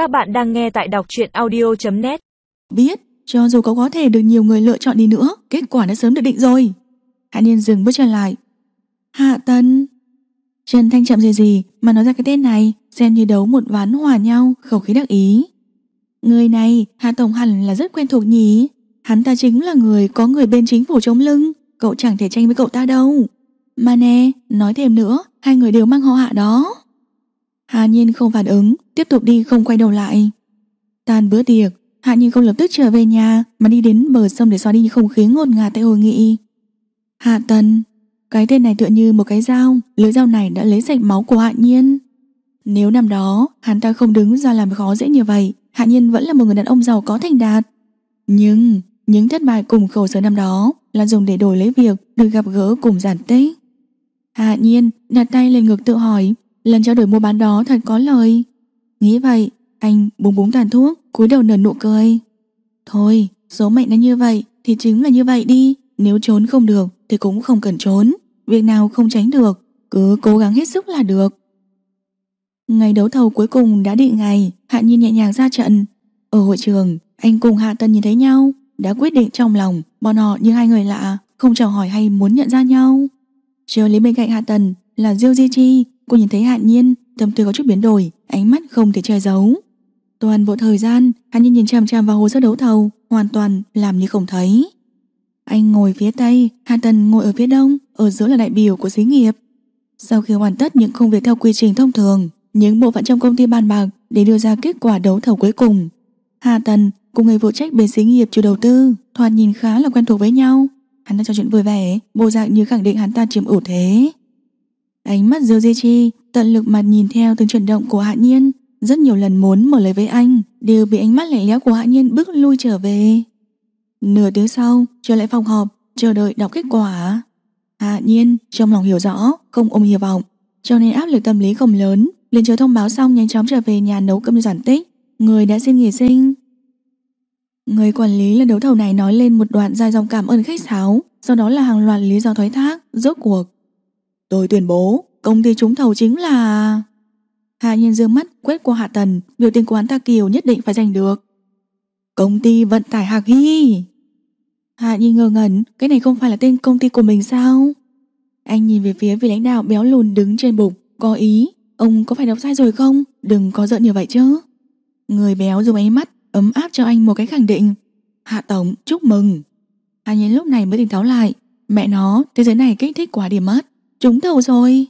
Các bạn đang nghe tại đọc truyện audio.net Biết, cho dù có có thể được nhiều người lựa chọn đi nữa, kết quả đã sớm được định rồi. Hạ Niên dừng bước chân lại. Hạ Tân. Trần Thanh chậm gì gì mà nói ra cái tên này, xem như đấu một ván hòa nhau, khẩu khí đắc ý. Người này, Hạ Tổng hẳn là rất quen thuộc nhỉ. Hắn ta chính là người có người bên chính phủ chống lưng, cậu chẳng thể tranh với cậu ta đâu. Mà nè, nói thêm nữa, hai người đều mang họ Hạ đó. Hạ Nhiên không phản ứng, tiếp tục đi không quay đầu lại. Tan bữa tiệc, Hạ Nhiên không lập tức trở về nhà mà đi đến bờ sông để xóa đi không khí ngột ngạt tại hội nghị. Hạ Tần, cái tên này tựa như một cái dao, lưỡi dao này đã lấy sạch máu của Hạ Nhiên. Nếu năm đó hắn ta không đứng ra làm khó dễ như vậy, Hạ Nhiên vẫn là một người đàn ông giàu có thành đạt. Nhưng những thất bại cùng khổ sở năm đó là dùng để đổi lấy việc được gặp gỡ cùng giản tích. Hạ Nhiên đặt tay lên ngực tự hỏi Lần trao đổi mua bán đó thật có lời. Nghĩ vậy, Anh búng búng tàn thuốc, cúi đầu nở nụ cười. Thôi, số mệnh nó như vậy Thì chính là như vậy đi. Nếu trốn không được thì cũng không cần trốn. Việc nào không tránh được, Cứ cố gắng hết sức là được. Ngày đấu thầu cuối cùng đã định ngày, Hạ Nhiên nhẹ nhàng ra trận. Ở hội trường, anh cùng Hạ Tân nhìn thấy nhau, Đã quyết định trong lòng, Bọn họ như hai người lạ, Không chào hỏi hay muốn nhận ra nhau. Chiều lý bên cạnh Hạ Tần là Diêu Di Chi Cô nhìn thấy Hạn Nhiên, Tâm tư có chút biến đổi, Ánh mắt không thể che giấu. Toàn bộ thời gian Hạn Nhiên nhìn chằm chằm vào hồ sơ đấu thầu, Hoàn toàn làm như không thấy. Anh ngồi phía Tây, hà Tần ngồi ở phía Đông, Ở giữa là đại biểu của xí nghiệp. Sau khi hoàn tất những công việc theo quy trình thông thường, Những bộ phận trong công ty bàn bạc Để đưa ra kết quả đấu thầu cuối cùng. Hà Tần cùng người phụ trách bên xí nghiệp chủ đầu tư Thoạt nhìn khá là quen thuộc với nhau. Hắn đã trò chuyện vui vẻ, Bộ dạng như khẳng định hắn ta chiếm ưu thế. Ánh mắt Diêu Di Chi tận lực mặt nhìn theo từng chuyển động của Hạ Nhiên, rất nhiều lần muốn mở lời với anh, đều bị ánh mắt lạnh lẽo của Hạ Nhiên bước lui trở về. Nửa tiếng sau, trở lại phòng họp, chờ đợi đọc kết quả. Hạ Nhiên trong lòng hiểu rõ, không ôm hy vọng, cho nên áp lực tâm lý không lớn, liền chờ thông báo xong nhanh chóng trở về nhà nấu cơm giản tích, người đã xin nghỉ sinh. Người quản lý lần đấu thầu này nói lên một đoạn dài dòng cảm ơn khách sáo, sau đó là hàng loạt lý do thoái thác, rốt cuộc Tôi tuyên bố, công ty trúng thầu chính là... Hạ nhiên dương mắt, quét qua hạ tần. Biểu tình của hắn ta kiều nhất định phải giành được. Công ty vận tải Hạc Hy. Hạ nhiên ngơ ngẩn, Cái này không phải là tên công ty của mình sao? Anh nhìn về phía vị lãnh đạo béo lùn đứng trên bục, Có ý, Ông có phải đọc sai rồi không? Đừng có giận như vậy chứ. Người béo dùng ánh mắt, ấm áp cho anh một cái khẳng định. Hạ Tổng, chúc mừng. Hạ nhiên lúc này mới tỉnh táo lại. Mẹ nó, thế giới này kích thích quá điểm mất. Trúng thầu rồi.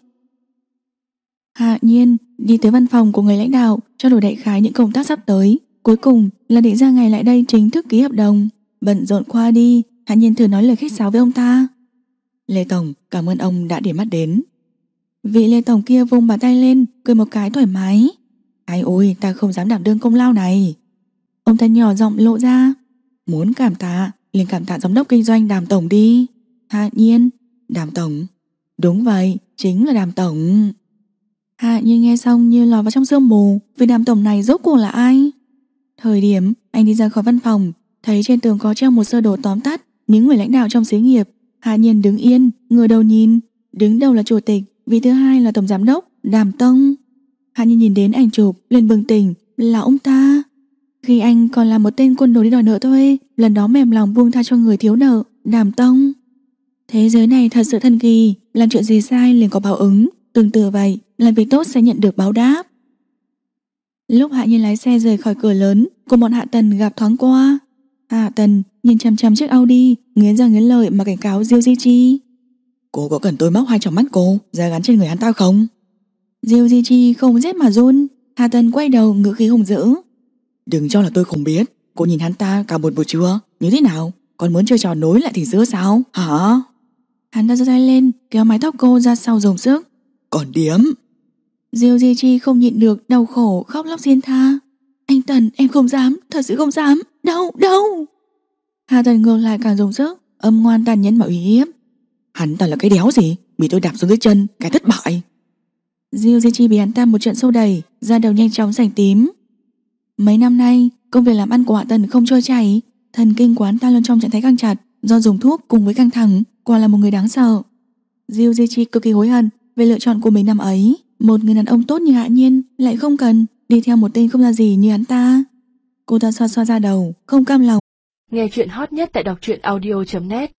Hạ nhiên đi tới văn phòng của người lãnh đạo cho đổi đại khái những công tác sắp tới. Cuối cùng là định ra ngày lại đây chính thức ký hợp đồng. Bận rộn qua đi Hạ nhiên thử nói lời khách sáo với ông ta. Lê Tổng cảm ơn ông đã để mắt đến. Vị Lê Tổng kia vung bàn tay lên Cười một cái thoải mái. Ai ôi ta không dám đảm đương công lao này. Ông ta nhỏ giọng lộ ra. Muốn cảm tạ liền cảm tạ giám đốc kinh doanh đàm tổng đi. Hạ nhiên. Đàm tổng Đúng vậy, chính là đàm tổng. Hạ như nghe xong như lò vào trong sương mù, vì đàm tổng này rốt cuộc là ai? Thời điểm anh đi ra khỏi văn phòng, thấy trên tường có treo một sơ đồ tóm tắt những người lãnh đạo trong xí nghiệp. Hạ nhiên đứng yên, ngửa đầu nhìn, đứng đầu là chủ tịch, vị thứ hai là tổng giám đốc, đàm tông. Hạ nhiên nhìn đến ảnh chụp, lên bừng tỉnh, là ông ta. Khi anh còn là một tên quân đồ đi đòi nợ thôi, lần đó mềm lòng buông tha cho người thiếu nợ, đàm tông. Thế giới này thật sự thần kỳ, làm chuyện gì sai liền có báo ứng, tương tự vậy, làm việc tốt sẽ nhận được báo đáp. Lúc Hạ Nhiên lái xe rời khỏi cửa lớn, cùng bọn Hạ Tần gặp thoáng qua. Hạ Tần nhìn chăm chăm chiếc Audi, nghiến răng nghiến lợi mà cảnh cáo Diêu Di Chi. Cô có cần tôi móc hai tròng mắt cô ra gắn trên người hắn ta không? Diêu Di Chi không rét mà run, Hạ Tần quay đầu ngữ khí hùng dữ. Đừng cho là tôi không biết, cô nhìn hắn ta cả một buổi trưa, như thế nào? Còn muốn chơi trò nối lại thì giữa sao? Hả? Hắn ta giơ tay lên Kéo mái tóc cô ra sau dùng sức Còn điếm. Diêu Di Chi không nhịn được đau khổ khóc lóc xin tha. Anh Tần em không dám Thật sự không dám. Đâu đâu Hà Tần ngược lại càng dùng sức Âm ngoan tàn nhẫn mà uy hiếp. Hắn ta là cái đéo gì? Bị tôi đạp xuống dưới chân Cái thất bại. Diêu Di Chi bị hắn ta một trận sâu đầy Da đầu nhanh chóng sành tím. Mấy năm nay Công việc làm ăn của Hạ Tần không trôi chảy. Thần kinh của hắn ta luôn trong trạng thái căng chặt Do dùng thuốc cùng với căng thẳng quả là một người đáng sợ. Diêu Di Chi cực kỳ hối hận về lựa chọn của mình năm ấy. Một người đàn ông tốt như Hạ Nhiên lại không cần, Đi theo một tên không ra gì như hắn ta Cô ta xoa xoa ra đầu Không cam lòng Nghe chuyện hot nhất tại đọc truyện audio.net